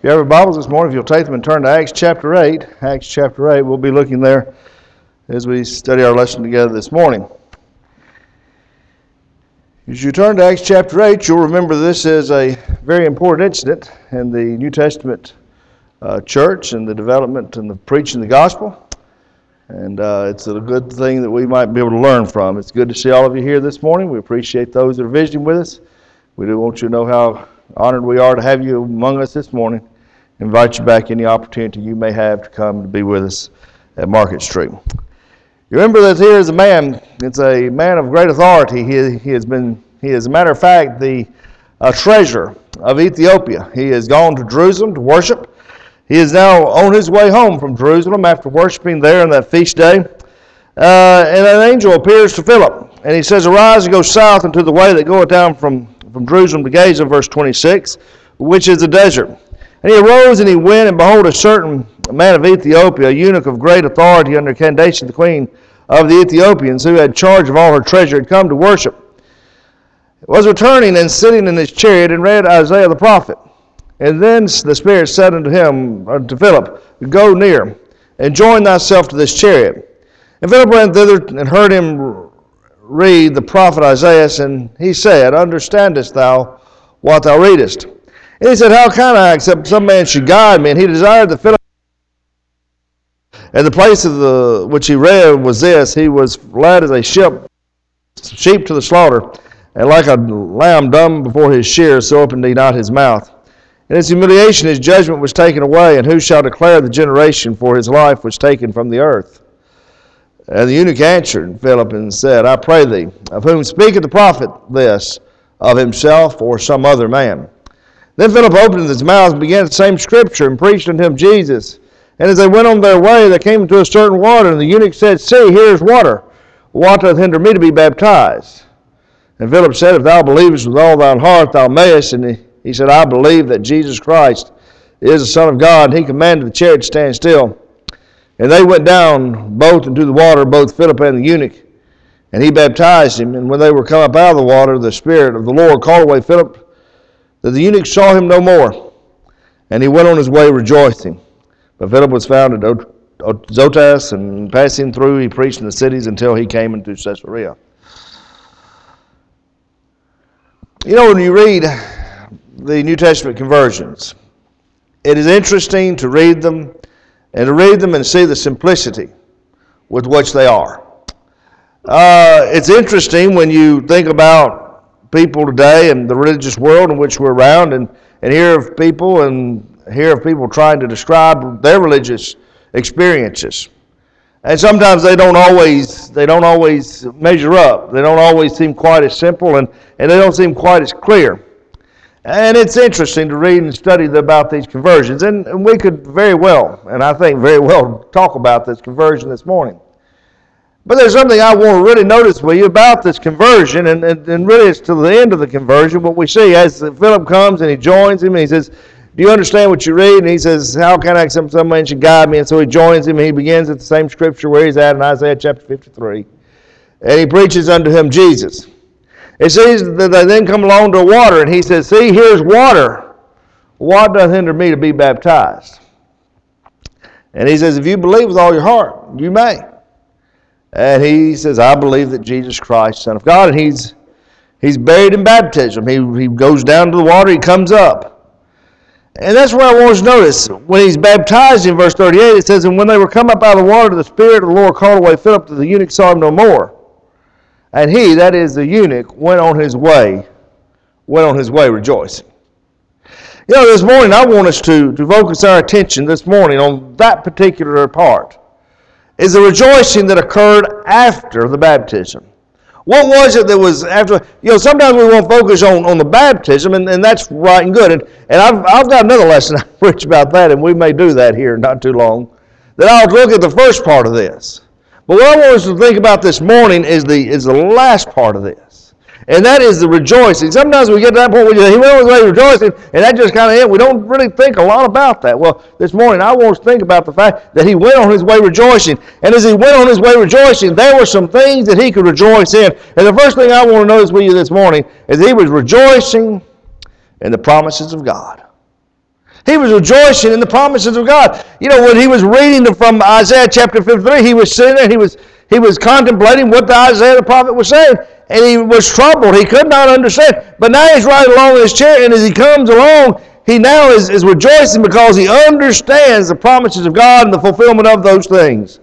If you have your Bibles this morning, if you'll take them and turn to Acts chapter 8, Acts chapter 8, we'll be looking there as we study our lesson together this morning. As you turn to Acts chapter 8, you'll remember this is a very important incident in the New Testament uh, church and the development and the preaching of the gospel. And uh, it's a good thing that we might be able to learn from. It's good to see all of you here this morning. We appreciate those that are visiting with us. We do want you to know how honored we are to have you among us this morning. Invite you back any opportunity you may have to come to be with us at Market Street. You remember that here is a man. It's a man of great authority. He, he has been, he is, a matter of fact, the uh, treasurer of Ethiopia. He has gone to Jerusalem to worship. He is now on his way home from Jerusalem after worshiping there on that feast day. Uh, and an angel appears to Philip, and he says, Arise and go south into the way that goeth down from from Jerusalem to Gaza, verse 26, which is the desert. And he arose and he went, and behold, a certain man of Ethiopia, a eunuch of great authority under Candace, the queen of the Ethiopians, who had charge of all her treasure, had come to worship, was returning and sitting in his chariot and read Isaiah the prophet. And then the Spirit said unto him, uh, unto Philip, Go near, and join thyself to this chariot. And Philip went thither and heard him read the prophet Isaiah, and he said, Understandest thou what thou readest? He said, How can I, except some man should guide me? And he desired that Philip. And the place of the which he read was this: He was led as a sheep, sheep to the slaughter, and like a lamb dumb before his shears, so opened he not his mouth. In his humiliation, his judgment was taken away, and who shall declare the generation? For his life was taken from the earth. And the eunuch answered Philip and said, I pray thee, of whom speaketh the prophet this, of himself or some other man? Then Philip opened his mouth and began the same scripture and preached unto him Jesus. And as they went on their way, they came to a certain water, and the eunuch said, See, here is water. What doth hinder me to be baptized? And Philip said, If thou believest with all thine heart, thou mayest. And he, he said, I believe that Jesus Christ is the Son of God. And he commanded the chariot to stand still. And they went down both into the water, both Philip and the eunuch, and he baptized him. And when they were come up out of the water, the Spirit of the Lord called away Philip, that the eunuch saw him no more. And he went on his way rejoicing. But Philip was found at Azotus, and passing through, he preached in the cities until he came into Caesarea. You know, when you read the New Testament conversions, it is interesting to read them and to read them and see the simplicity with which they are. Uh, it's interesting when you think about people today and the religious world in which we're around and, and hear of people and hear of people trying to describe their religious experiences. And sometimes they don't always they don't always measure up. They don't always seem quite as simple and, and they don't seem quite as clear. And it's interesting to read and study about these conversions. And, and we could very well, and I think very well, talk about this conversion this morning. But there's something I want to really notice with you about this conversion, and, and, and really it's to the end of the conversion. What we see as Philip comes and he joins him, and he says, Do you understand what you read? And he says, How can I, some, some man should guide me? And so he joins him, and he begins at the same scripture where he's at in Isaiah chapter 53. And he preaches unto him Jesus. It says that they then come along to water, and he says, See, here's water. What doth hinder me to be baptized? And he says, If you believe with all your heart, you may. And he says, I believe that Jesus Christ, Son of God, and he's he's buried in baptism. He, he goes down to the water, he comes up. And that's what I want us to notice. When he's baptized in verse 38, it says, And when they were come up out of the water, the Spirit of the Lord called away Philip, that the eunuch saw him no more. And he, that is the eunuch, went on his way, went on his way rejoicing. You know, this morning I want us to, to focus our attention this morning on that particular part. Is the rejoicing that occurred after the baptism. What was it that was after? You know, sometimes we won't focus on, on the baptism, and, and that's right and good. And, and I've, I've got another lesson I preach about that, and we may do that here not too long. That I'll look at the first part of this. But what I want us to think about this morning is the, is the last part of this. And that is the rejoicing. Sometimes we get to that point where he went on his way rejoicing, and that just kind of it. We don't really think a lot about that. Well, this morning I want to think about the fact that he went on his way rejoicing. And as he went on his way rejoicing, there were some things that he could rejoice in. And the first thing I want to notice with you this morning is he was rejoicing in the promises of God. He was rejoicing in the promises of God. You know, when he was reading from Isaiah chapter 53, he was sitting there, he was, he was contemplating what the Isaiah the prophet was saying, and he was troubled. He could not understand. But now he's riding along in his chair, and as he comes along, he now is, is rejoicing because he understands the promises of God and the fulfillment of those things.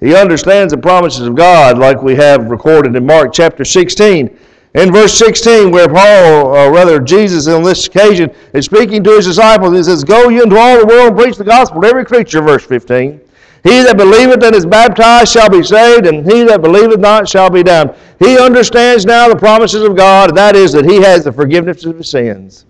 He understands the promises of God, like we have recorded in Mark chapter 16 in verse 16, where Paul, or rather Jesus on this occasion, is speaking to his disciples, he says, Go ye into all the world and preach the gospel to every creature, verse 15. He that believeth and is baptized shall be saved, and he that believeth not shall be damned. He understands now the promises of God, and that is that he has the forgiveness of his sins.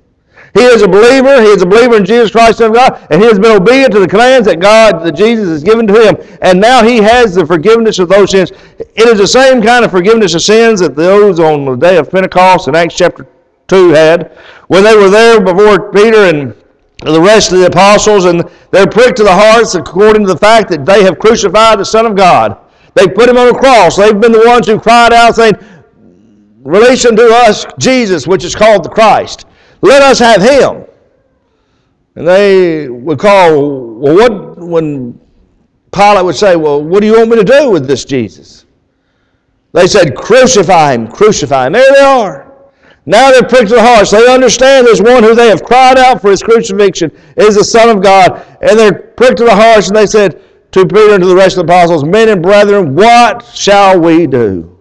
He is a believer. He is a believer in Jesus Christ of God, and he has been obedient to the commands that God, that Jesus has given to him. And now he has the forgiveness of those sins. It is the same kind of forgiveness of sins that those on the day of Pentecost in Acts chapter 2 had. When they were there before Peter and the rest of the apostles, and they're pricked to the hearts according to the fact that they have crucified the Son of God. They put him on a cross. They've been the ones who cried out saying, Release unto us Jesus, which is called the Christ. Let us have him. And they would call, well, what, when Pilate would say, well, what do you want me to do with this Jesus? They said, crucify him, crucify him. There they are. Now they're pricked to the heart. They understand there's one who they have cried out for his crucifixion is the Son of God. And they're pricked to the heart, and they said to Peter and to the rest of the apostles, Men and brethren, what shall we do?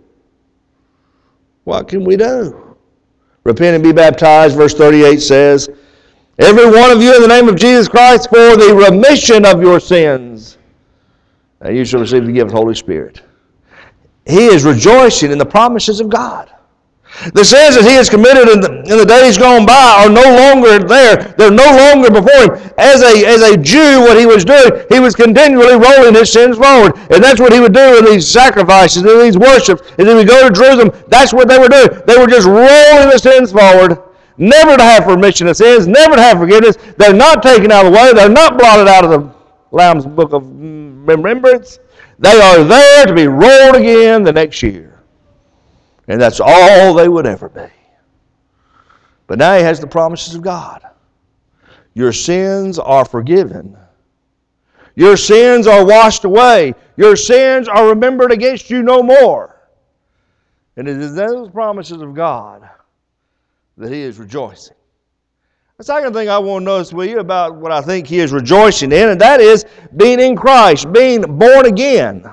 What can we do? Repent and be baptized, verse 38 says, Every one of you in the name of Jesus Christ for the remission of your sins. And you shall receive the gift of the Holy Spirit. He is rejoicing in the promises of God. The sins that he has committed in the, in the days gone by are no longer there. They're no longer before him. As a, as a Jew, what he was doing, he was continually rolling his sins forward. And that's what he would do in these sacrifices, in these worships. And then we go to Jerusalem, that's what they were doing. They were just rolling the sins forward, never to have remission of sins, never to have forgiveness. They're not taken out of the way. They're not blotted out of the Lamb's book of remembrance. They are there to be rolled again the next year. And that's all they would ever be. But now he has the promises of God. Your sins are forgiven. Your sins are washed away. Your sins are remembered against you no more. And it is those promises of God that he is rejoicing. The second thing I want to notice with you about what I think he is rejoicing in, and that is being in Christ, being born again.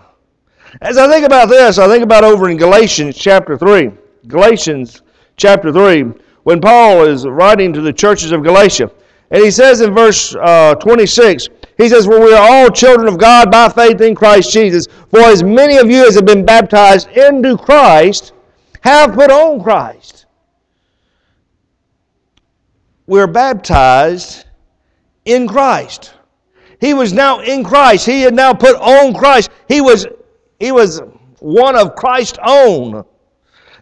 As I think about this, I think about over in Galatians chapter 3. Galatians chapter 3, when Paul is writing to the churches of Galatia. And he says in verse uh, 26, he says, For we are all children of God by faith in Christ Jesus. For as many of you as have been baptized into Christ have put on Christ. We're baptized in Christ. He was now in Christ. He had now put on Christ. He was he was one of Christ's own.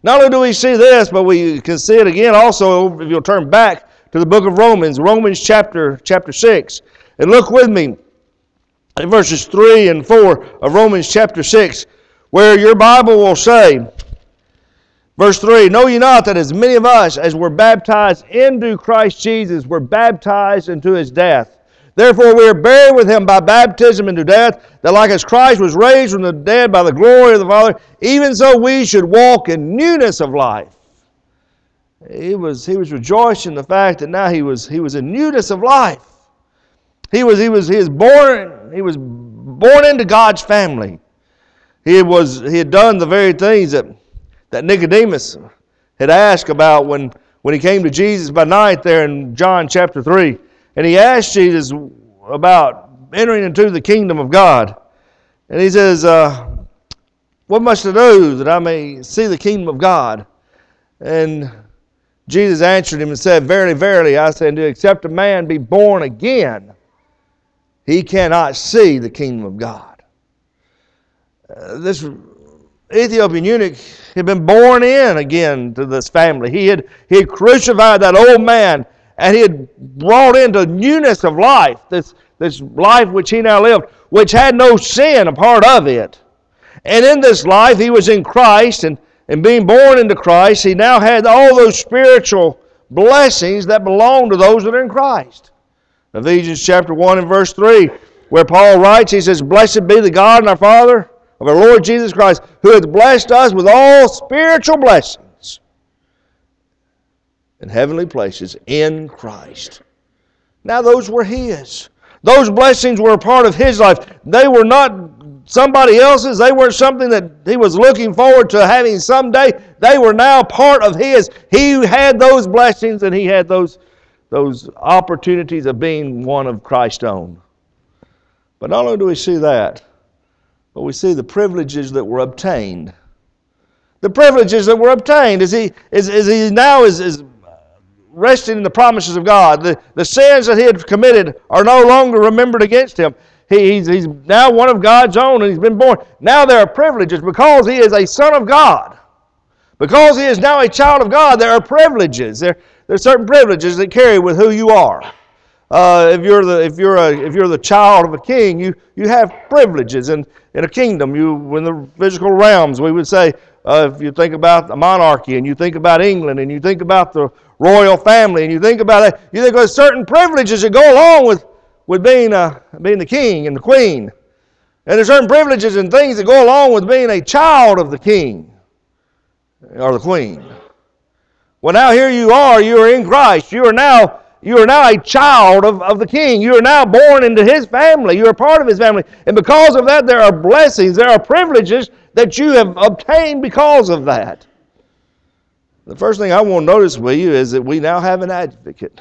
Not only do we see this, but we can see it again also if you'll turn back to the book of Romans, Romans chapter, chapter 6. And look with me in verses 3 and 4 of Romans chapter 6, where your Bible will say, verse 3 Know ye not that as many of us as were baptized into Christ Jesus were baptized into his death? Therefore, we are buried with him by baptism into death, that like as Christ was raised from the dead by the glory of the Father, even so we should walk in newness of life. He was, he was rejoicing in the fact that now he was, he was in newness of life. He was, he was, he was born, he was born into God's family. He, was, he had done the very things that, that Nicodemus had asked about when, when he came to Jesus by night there in John chapter 3. And he asked Jesus about entering into the kingdom of God. And he says, uh, What must I do that I may see the kingdom of God? And Jesus answered him and said, Verily, verily, I say unto you, except a man be born again, he cannot see the kingdom of God. Uh, this Ethiopian eunuch had been born in again to this family. He had, he had crucified that old man and he had brought into newness of life, this, this life which he now lived, which had no sin a part of it. And in this life, he was in Christ, and, and being born into Christ, he now had all those spiritual blessings that belong to those that are in Christ. Ephesians chapter 1 and verse 3, where Paul writes, he says, Blessed be the God and our Father of our Lord Jesus Christ, who hath blessed us with all spiritual blessings in heavenly places in Christ. Now, those were His. Those blessings were a part of His life. They were not somebody else's. They weren't something that He was looking forward to having someday. They were now part of His. He had those blessings and He had those, those opportunities of being one of Christ's own. But not only do we see that, but we see the privileges that were obtained. The privileges that were obtained Is he, as, as he now is, is resting in the promises of God. The, the sins that he had committed are no longer remembered against him. He, he's, he's now one of God's own and he's been born. Now there are privileges because he is a son of God. Because he is now a child of God, there are privileges. There, there are certain privileges that carry with who you are. Uh, if you're the if you're a if you're the child of a king, you you have privileges in, in a kingdom. You in the physical realms, we would say, uh, if you think about a monarchy and you think about England and you think about the royal family and you think about it, you think of certain privileges that go along with with being uh, being the king and the queen, and there's certain privileges and things that go along with being a child of the king or the queen. Well, now here you are. You are in Christ. You are now you are now a child of, of the king. You are now born into his family. You are part of his family. And because of that, there are blessings, there are privileges that you have obtained because of that. The first thing I want to notice with you is that we now have an advocate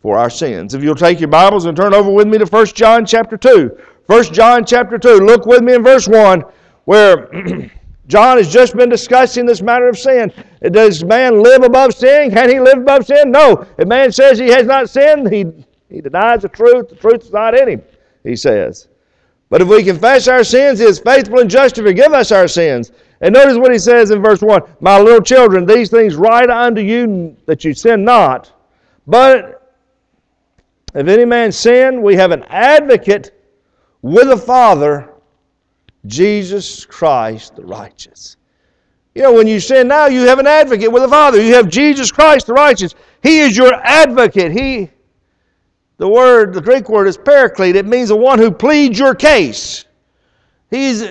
for our sins. If you'll take your Bibles and turn over with me to 1 John chapter 2. 1 John chapter 2. Look with me in verse 1 where John has just been discussing this matter of sin. Does man live above sin? Can he live above sin? No. If man says he has not sinned, he, he denies the truth. The truth is not in him, he says. But if we confess our sins, he is faithful and just to forgive us our sins. And notice what he says in verse 1 My little children, these things write unto you that you sin not. But if any man sin, we have an advocate with the Father Jesus Christ the righteous. You know, when you sin now, you have an advocate with the Father. You have Jesus Christ the righteous. He is your advocate. He, the word, the Greek word is paraclete. It means the one who pleads your case. He's,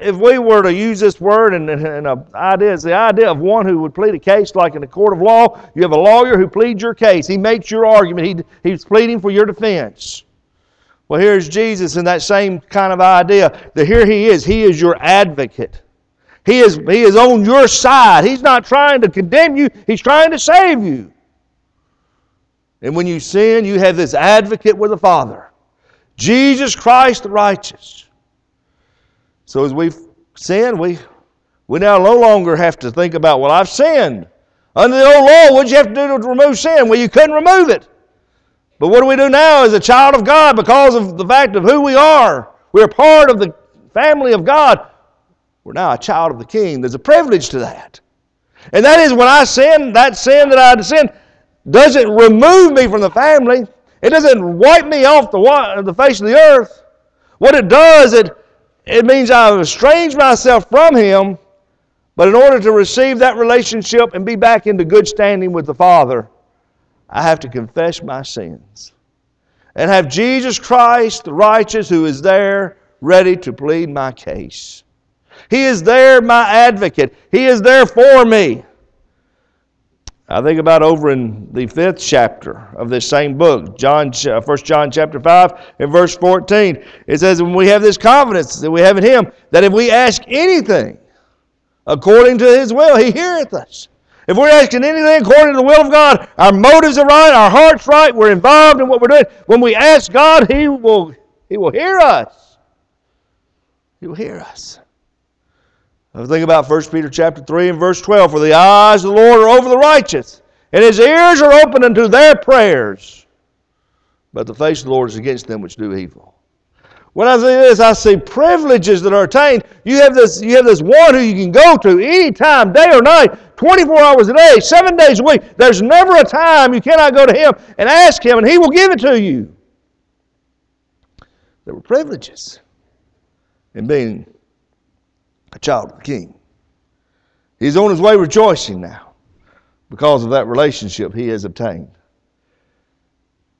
if we were to use this word and, and a idea, it's the idea of one who would plead a case like in a court of law. You have a lawyer who pleads your case. He makes your argument. He, he's pleading for your defense. Well, here's Jesus in that same kind of idea that here he is. He is your advocate. He is, he is on your side. He's not trying to condemn you, he's trying to save you. And when you sin, you have this advocate with the Father Jesus Christ the righteous. So as we sin, we, we now no longer have to think about, well, I've sinned. Under the old law, what'd you have to do to remove sin? Well, you couldn't remove it. But what do we do now as a child of God because of the fact of who we are? We're part of the family of God. We're now a child of the King. There's a privilege to that. And that is when I sin, that sin that I sin doesn't remove me from the family. It doesn't wipe me off the, the face of the earth. What it does, it, it means I've estranged myself from Him, but in order to receive that relationship and be back into good standing with the Father, I have to confess my sins and have Jesus Christ, the righteous, who is there ready to plead my case. He is there, my advocate. He is there for me. I think about over in the fifth chapter of this same book, John, 1 uh, John chapter 5 and verse 14. It says, when we have this confidence that we have in Him, that if we ask anything according to His will, He heareth us. If we're asking anything according to the will of God, our motives are right, our heart's right, we're involved in what we're doing. When we ask God, He will, he will hear us. He will hear us. I think about 1 Peter chapter 3 and verse 12. For the eyes of the Lord are over the righteous, and his ears are open unto their prayers. But the face of the Lord is against them which do evil. When I say this, I see privileges that are attained. You have this, you have this one who you can go to any time, day or night, 24 hours a day, seven days a week. There's never a time you cannot go to Him and ask Him, and He will give it to you. There were privileges in being a child of the King. He's on his way rejoicing now because of that relationship he has obtained.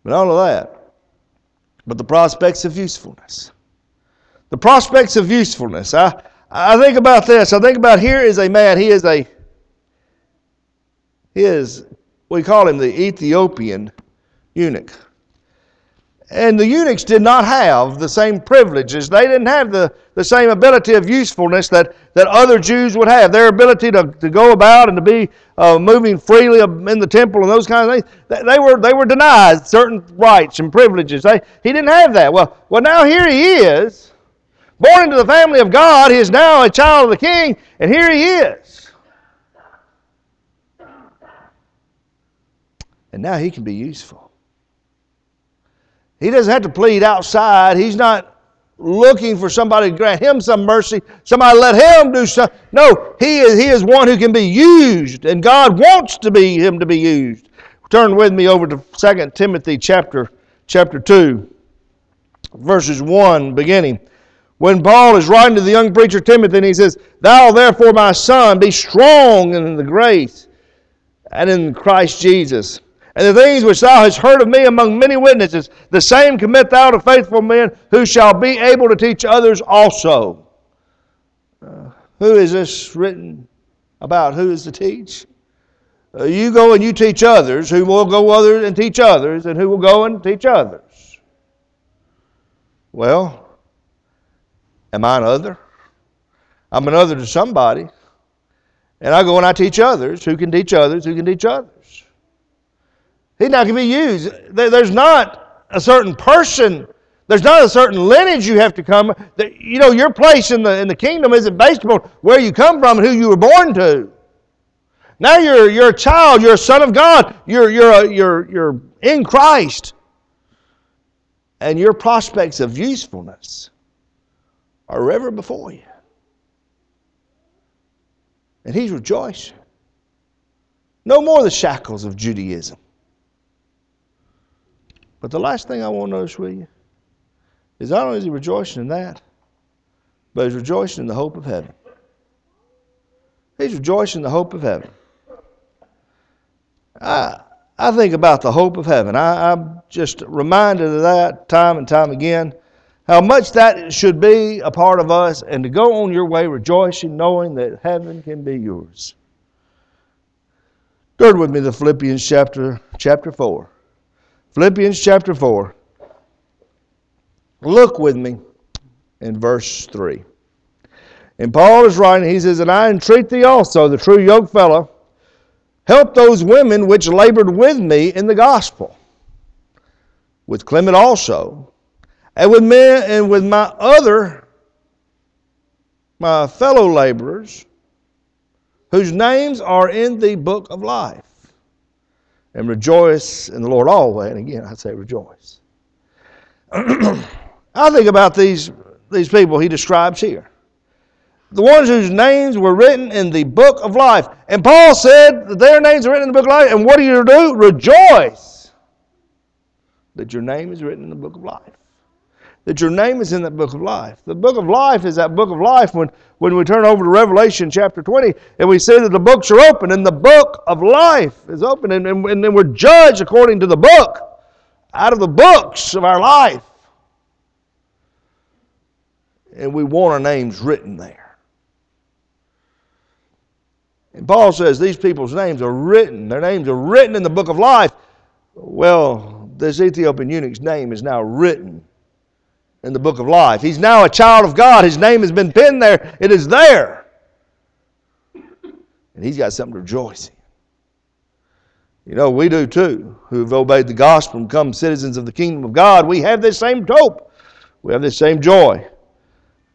But all of that, but the prospects of usefulness. The prospects of usefulness. I, I think about this. I think about here is a man, he is a, he is, we call him the Ethiopian eunuch. And the eunuchs did not have the same privileges. They didn't have the, the same ability of usefulness that, that other Jews would have. Their ability to, to go about and to be uh, moving freely in the temple and those kinds of things. They, they, were, they were denied certain rights and privileges. They, he didn't have that. Well, well, now here he is, born into the family of God. He is now a child of the king, and here he is. And now he can be useful. He doesn't have to plead outside. He's not looking for somebody to grant him some mercy. Somebody let him do something. No, he is, he is one who can be used, and God wants to be him to be used. Turn with me over to 2 Timothy chapter, chapter 2, verses 1 beginning. When Paul is writing to the young preacher Timothy, and he says, Thou therefore, my son, be strong in the grace and in Christ Jesus. And the things which thou hast heard of me among many witnesses, the same commit thou to faithful men who shall be able to teach others also. Uh, who is this written about? Who is to teach? Uh, you go and you teach others, who will go others and teach others, and who will go and teach others. Well, am I an other? I'm an other to somebody. And I go and I teach others who can teach others who can teach others. He's not going to be used. There's not a certain person. There's not a certain lineage you have to come. You know, your place in the, in the kingdom isn't based upon where you come from and who you were born to. Now you're, you're a child. You're a son of God. You're, you're, a, you're, you're in Christ. And your prospects of usefulness are ever before you. And he's rejoicing. No more the shackles of Judaism. But the last thing I want to notice with you is not only is he rejoicing in that, but he's rejoicing in the hope of heaven. He's rejoicing in the hope of heaven. I, I think about the hope of heaven. I, I'm just reminded of that time and time again. How much that should be a part of us, and to go on your way rejoicing, knowing that heaven can be yours. Turn with me to Philippians chapter, chapter 4. Philippians chapter 4. Look with me in verse 3. And Paul is writing, he says, And I entreat thee also, the true yoke fellow, help those women which labored with me in the gospel, with Clement also, and with men and with my other, my fellow laborers, whose names are in the book of life and rejoice in the Lord always. And again, I say rejoice. I think about these, these people he describes here. The ones whose names were written in the book of life. And Paul said that their names are written in the book of life. And what do you do? Rejoice that your name is written in the book of life that your name is in that book of life. The book of life is that book of life when, when we turn over to Revelation chapter 20 and we see that the books are open and the book of life is open and, and, and then we're judged according to the book, out of the books of our life. And we want our names written there. And Paul says these people's names are written, their names are written in the book of life. Well, this Ethiopian eunuch's name is now written in the book of life. He's now a child of God. His name has been pinned there. It is there. And he's got something to rejoice in. You know, we do too, who've obeyed the gospel and become citizens of the kingdom of God. We have this same hope. We have this same joy.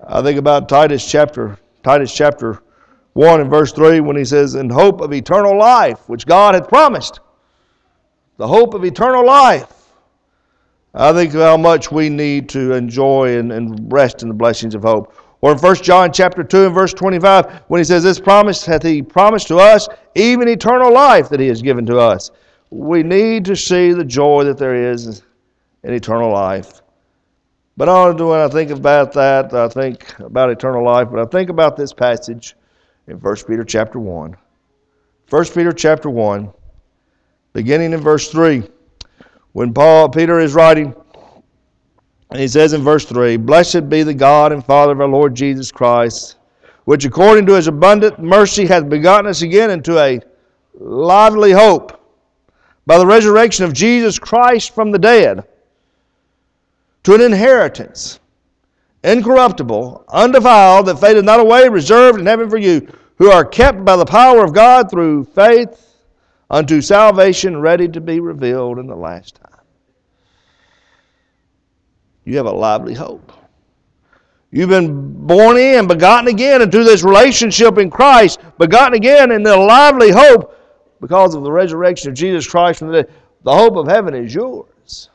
I think about Titus chapter, Titus chapter 1 and verse 3 when he says, In hope of eternal life, which God hath promised. The hope of eternal life. I think how much we need to enjoy and, and rest in the blessings of hope. Or in 1 John chapter 2 and verse 25, when he says, This promise hath he promised to us, even eternal life that he has given to us. We need to see the joy that there is in eternal life. But I do when I think about that, I think about eternal life, but I think about this passage in 1 Peter chapter 1. 1 Peter chapter 1, beginning in verse 3 when Paul Peter is writing, And he says in verse 3 Blessed be the God and Father of our Lord Jesus Christ, which according to his abundant mercy hath begotten us again into a lively hope by the resurrection of Jesus Christ from the dead to an inheritance incorruptible, undefiled, that fadeth not away, reserved in heaven for you, who are kept by the power of God through faith unto salvation, ready to be revealed in the last time. You have a lively hope. You've been born in, begotten again into this relationship in Christ, begotten again in the lively hope because of the resurrection of Jesus Christ from the dead. The hope of heaven is yours.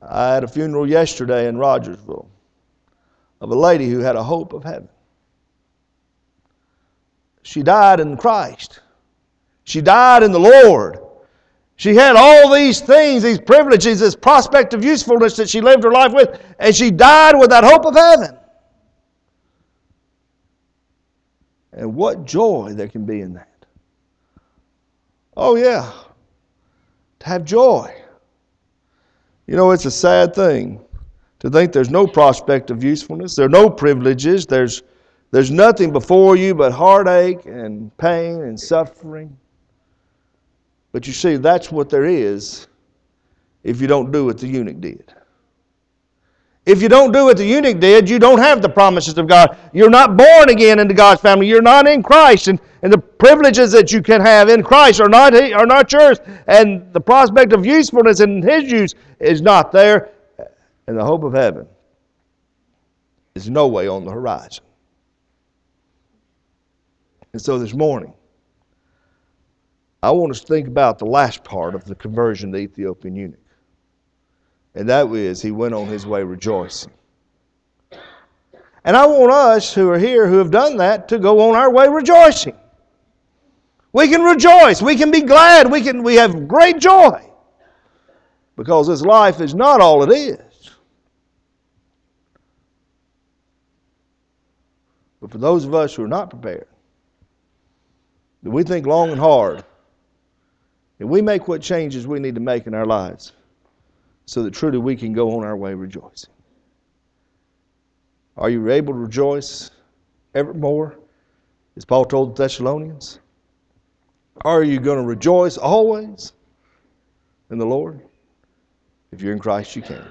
I had a funeral yesterday in Rogersville of a lady who had a hope of heaven. She died in Christ. She died in the Lord. She had all these things, these privileges, this prospect of usefulness that she lived her life with, and she died with that hope of heaven. And what joy there can be in that. Oh, yeah. To have joy. You know, it's a sad thing to think there's no prospect of usefulness, there are no privileges, there's, there's nothing before you but heartache and pain and suffering. But you see, that's what there is if you don't do what the eunuch did. If you don't do what the eunuch did, you don't have the promises of God. You're not born again into God's family. You're not in Christ. And, and the privileges that you can have in Christ are not, are not yours. And the prospect of usefulness in His use is not there. And the hope of heaven is no way on the horizon. And so this morning, I want us to think about the last part of the conversion of the Ethiopian eunuch. And that is, he went on his way rejoicing. And I want us who are here who have done that to go on our way rejoicing. We can rejoice. We can be glad. We, can, we have great joy. Because this life is not all it is. But for those of us who are not prepared, that we think long and hard, and we make what changes we need to make in our lives so that truly we can go on our way rejoicing. Are you able to rejoice evermore, as Paul told the Thessalonians? Are you going to rejoice always in the Lord? If you're in Christ, you can.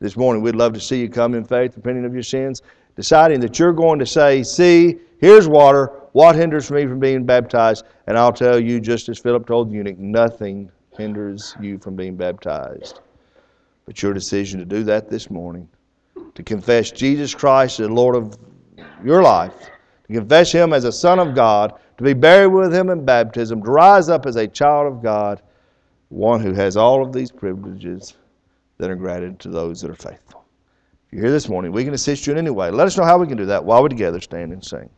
This morning, we'd love to see you come in faith, repenting of your sins, deciding that you're going to say, See, here's water. What hinders me from being baptized? And I'll tell you, just as Philip told the eunuch, nothing hinders you from being baptized. But your decision to do that this morning, to confess Jesus Christ as Lord of your life, to confess Him as a Son of God, to be buried with Him in baptism, to rise up as a child of God, one who has all of these privileges that are granted to those that are faithful. If you're here this morning, we can assist you in any way. Let us know how we can do that while we're together stand and sing.